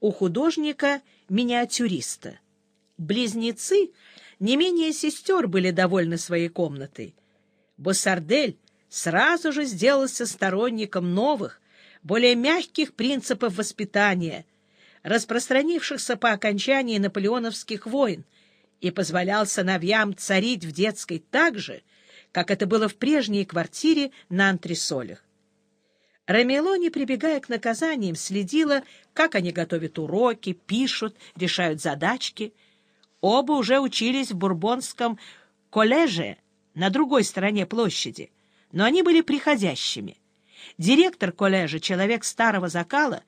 у художника-миниатюриста. Близнецы не менее сестер были довольны своей комнатой. Боссардель сразу же сделался сторонником новых, более мягких принципов воспитания, распространившихся по окончании наполеоновских войн, и позволял сыновьям царить в детской так же, как это было в прежней квартире на антресолях. Рамело, не прибегая к наказаниям, следила, как они готовят уроки, пишут, решают задачки. Оба уже учились в Бурбонском коллеже на другой стороне площади, но они были приходящими. Директор коллежа, человек старого закала,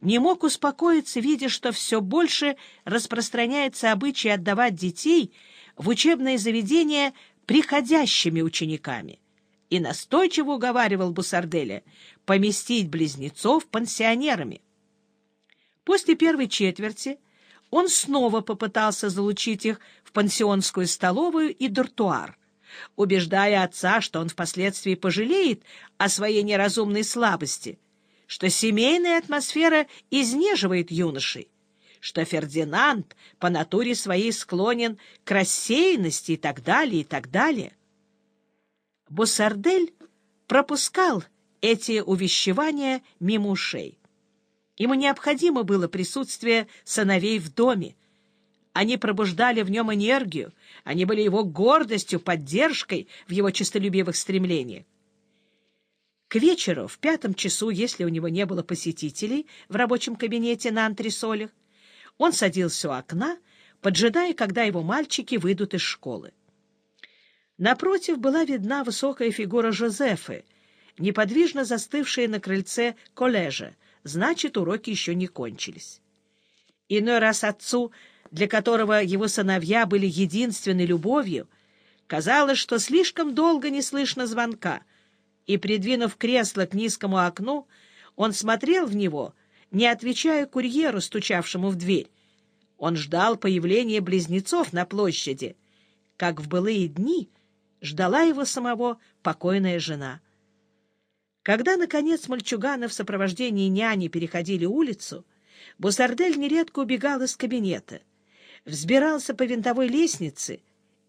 не мог успокоиться, видя, что все больше распространяется обычай отдавать детей в учебные заведения приходящими учениками, и настойчиво уговаривал Бусарделя поместить близнецов пансионерами. После первой четверти он снова попытался залучить их в пансионскую столовую и дуртуар, убеждая отца, что он впоследствии пожалеет о своей неразумной слабости, что семейная атмосфера изнеживает юношей, что Фердинанд по натуре своей склонен к рассеянности и так далее, и так далее. Буссардель пропускал эти увещевания мимо ушей. Ему необходимо было присутствие сыновей в доме, они пробуждали в нем энергию, они были его гордостью, поддержкой в его честолюбивых стремлениях. К вечеру, в пятом часу, если у него не было посетителей в рабочем кабинете на антресолях, он садился у окна, поджидая, когда его мальчики выйдут из школы. Напротив была видна высокая фигура Жозефы, неподвижно застывшая на крыльце коллежа, значит, уроки еще не кончились. Иной раз отцу для которого его сыновья были единственной любовью, казалось, что слишком долго не слышно звонка, и, придвинув кресло к низкому окну, он смотрел в него, не отвечая курьеру, стучавшему в дверь. Он ждал появления близнецов на площади, как в былые дни ждала его самого покойная жена. Когда, наконец, мальчуганы в сопровождении няни переходили улицу, Бусардель нередко убегал из кабинета — взбирался по винтовой лестнице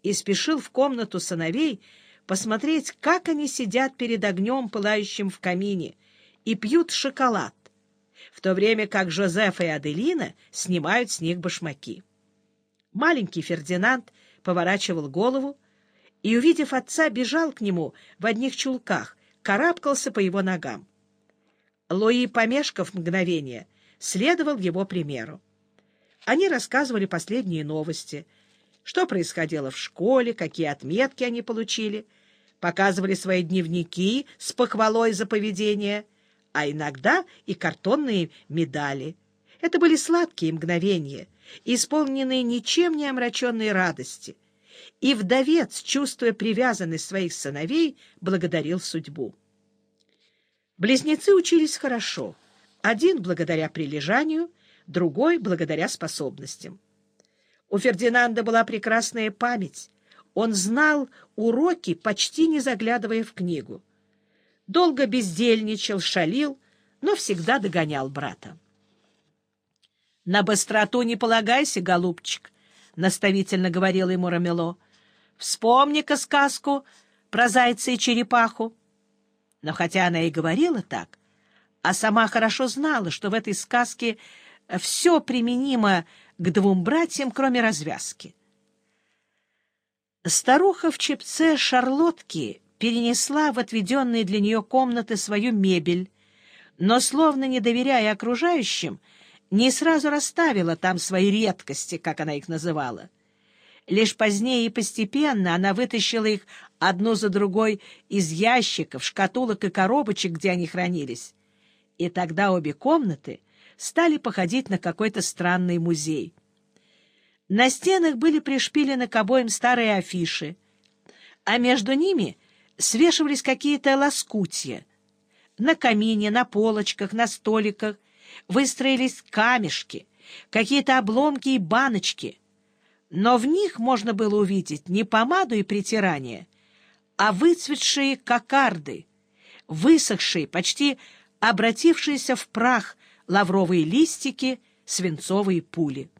и спешил в комнату сыновей посмотреть, как они сидят перед огнем, пылающим в камине, и пьют шоколад, в то время как Жозеф и Аделина снимают с них башмаки. Маленький Фердинанд поворачивал голову и, увидев отца, бежал к нему в одних чулках, карабкался по его ногам. Луи, помешков мгновение, следовал его примеру. Они рассказывали последние новости, что происходило в школе, какие отметки они получили, показывали свои дневники с похвалой за поведение, а иногда и картонные медали. Это были сладкие мгновения, исполненные ничем не омраченной радости. И вдовец, чувствуя привязанность своих сыновей, благодарил судьбу. Близнецы учились хорошо, один благодаря прилежанию, другой — благодаря способностям. У Фердинанда была прекрасная память. Он знал уроки, почти не заглядывая в книгу. Долго бездельничал, шалил, но всегда догонял брата. — На быстроту не полагайся, голубчик, — наставительно говорил ему Рамело. — Вспомни-ка сказку про зайца и черепаху. Но хотя она и говорила так, а сама хорошо знала, что в этой сказке все применимо к двум братьям, кроме развязки. Старуха в чепце шарлотки перенесла в отведенные для нее комнаты свою мебель, но, словно не доверяя окружающим, не сразу расставила там свои редкости, как она их называла. Лишь позднее и постепенно она вытащила их одну за другой из ящиков, шкатулок и коробочек, где они хранились. И тогда обе комнаты — стали походить на какой-то странный музей. На стенах были пришпилены к обоим старые афиши, а между ними свешивались какие-то лоскутья. На камине, на полочках, на столиках выстроились камешки, какие-то обломки и баночки, но в них можно было увидеть не помаду и притирание, а выцветшие кокарды, высохшие, почти обратившиеся в прах лавровые листики свинцовые пули.